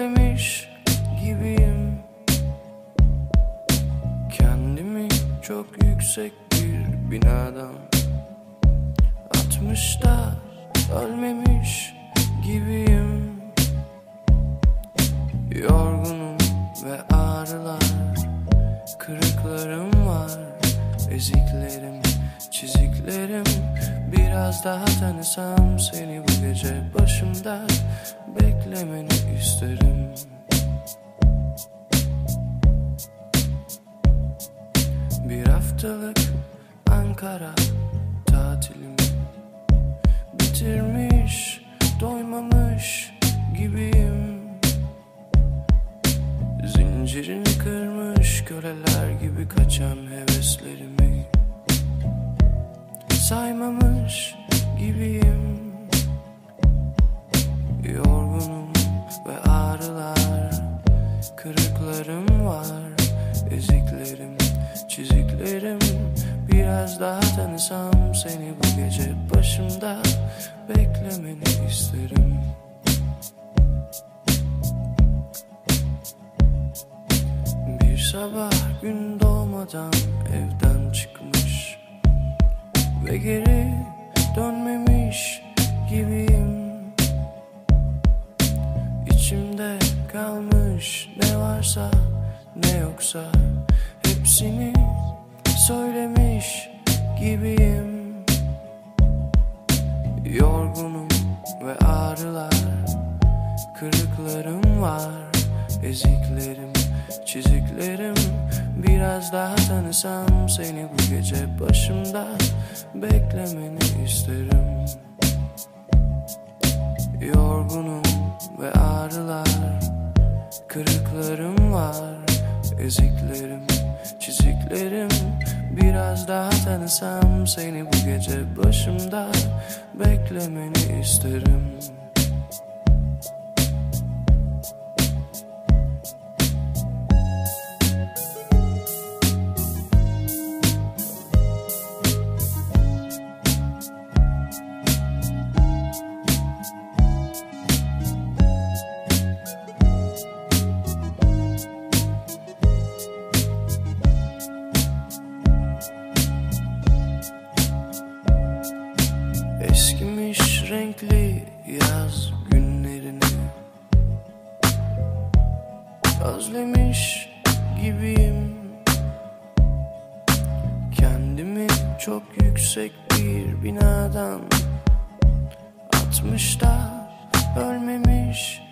özlemiş gibiyim. Kendimi çok yüksek bir binadan Atmış da ölmemiş gibiyim. Yorgunum ve ağrılar Kırıklarım var Eziklerim, çiziklerim. Biraz daha tanısam seni bu gece başımda Beklemeni isterim. Bir haftalık Ankara tatilimi. Bitirmiş, doymamış gibiyim. Zincirini kırmış köleler gibi kaçan heveslerimi Saymamış gibiyim. Yorgunum ve ağrılar Kırıklarım var. Eziklerim, çiziklerim Biraz daha tanısam seni bu gece başımda Beklemeni isterim. Bir sabah gün doğmadan evden çıkmış Ve geri dönmemiş gibiyim. İçimde kalmış ne varsa ne yoksa Hepsini söylemiş gibiyim. Yorgunum ve ağrılar Kırıklarım var Eziklerim, çiziklerim Biraz daha tanısam seni bu gece başımda Beklemeni isterim. Yorgunum ve ağrılar Kırıklarım var Eziklerim, çiziklerim. Biraz daha tanısam seni bu gece başımda Beklemeni isterim Yaz günlerini. Özlemiş gibiyim. Kendimi çok yüksek bir binadan Atmış da ölmemiş